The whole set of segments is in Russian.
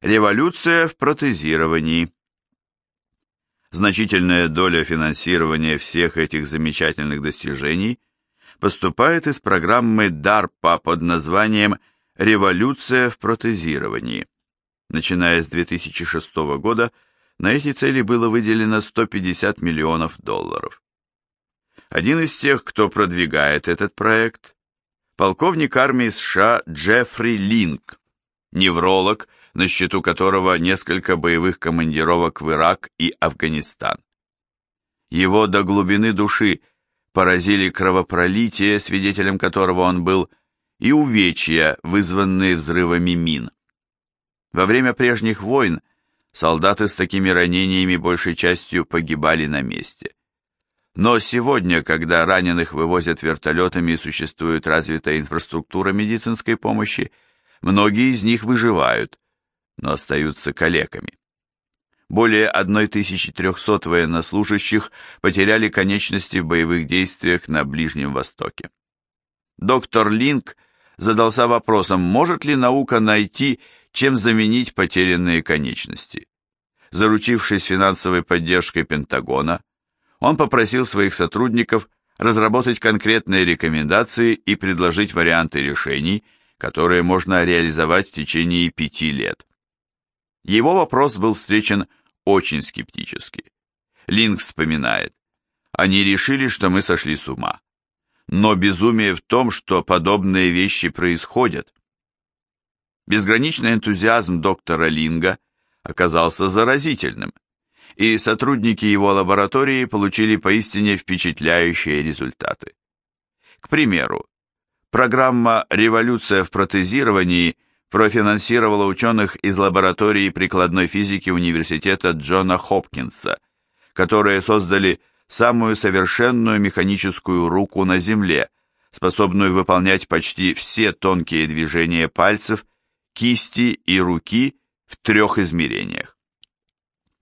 Революция в протезировании. Значительная доля финансирования всех этих замечательных достижений поступает из программы DARPA под названием «Революция в протезировании». Начиная с 2006 года на эти цели было выделено 150 миллионов долларов. Один из тех, кто продвигает этот проект, полковник армии США Джеффри Линк, невролог, на счету которого несколько боевых командировок в Ирак и Афганистан. Его до глубины души поразили кровопролитие, свидетелем которого он был, и увечья, вызванные взрывами мин. Во время прежних войн солдаты с такими ранениями большей частью погибали на месте. Но сегодня, когда раненых вывозят вертолетами и существует развитая инфраструктура медицинской помощи, многие из них выживают, но остаются калеками. Более 1300 военнослужащих потеряли конечности в боевых действиях на Ближнем Востоке. Доктор Линк задался вопросом, может ли наука найти, чем заменить потерянные конечности. Заручившись финансовой поддержкой Пентагона, он попросил своих сотрудников разработать конкретные рекомендации и предложить варианты решений, которые можно реализовать в течение пяти лет. Его вопрос был встречен очень скептически. Линк вспоминает. Они решили, что мы сошли с ума. Но безумие в том, что подобные вещи происходят. Безграничный энтузиазм доктора Линга оказался заразительным, и сотрудники его лаборатории получили поистине впечатляющие результаты. К примеру, программа «Революция в протезировании» профинансировала ученых из лаборатории прикладной физики университета Джона Хопкинса, которые создали самую совершенную механическую руку на Земле, способную выполнять почти все тонкие движения пальцев, кисти и руки в трех измерениях.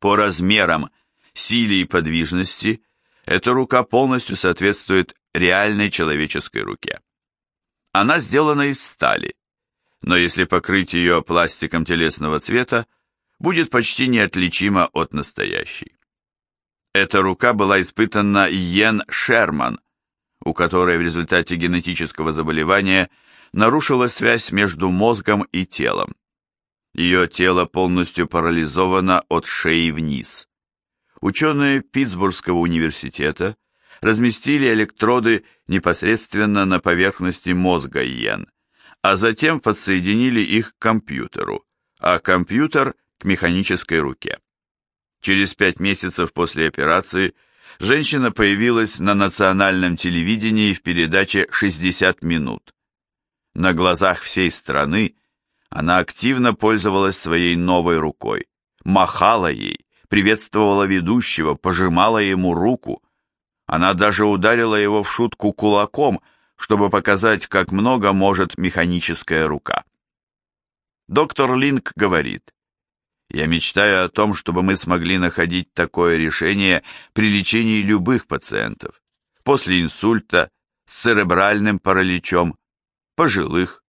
По размерам, силе и подвижности эта рука полностью соответствует реальной человеческой руке. Она сделана из стали, но если покрыть ее пластиком телесного цвета, будет почти неотличима от настоящей. Эта рука была испытана Йен Шерман, у которой в результате генетического заболевания нарушилась связь между мозгом и телом. Ее тело полностью парализовано от шеи вниз. Ученые Питтсбургского университета разместили электроды непосредственно на поверхности мозга Йен, а затем подсоединили их к компьютеру, а компьютер к механической руке. Через пять месяцев после операции женщина появилась на национальном телевидении в передаче «60 минут». На глазах всей страны она активно пользовалась своей новой рукой, махала ей, приветствовала ведущего, пожимала ему руку. Она даже ударила его в шутку кулаком – чтобы показать, как много может механическая рука. Доктор Линк говорит, «Я мечтаю о том, чтобы мы смогли находить такое решение при лечении любых пациентов, после инсульта, с церебральным параличом, пожилых,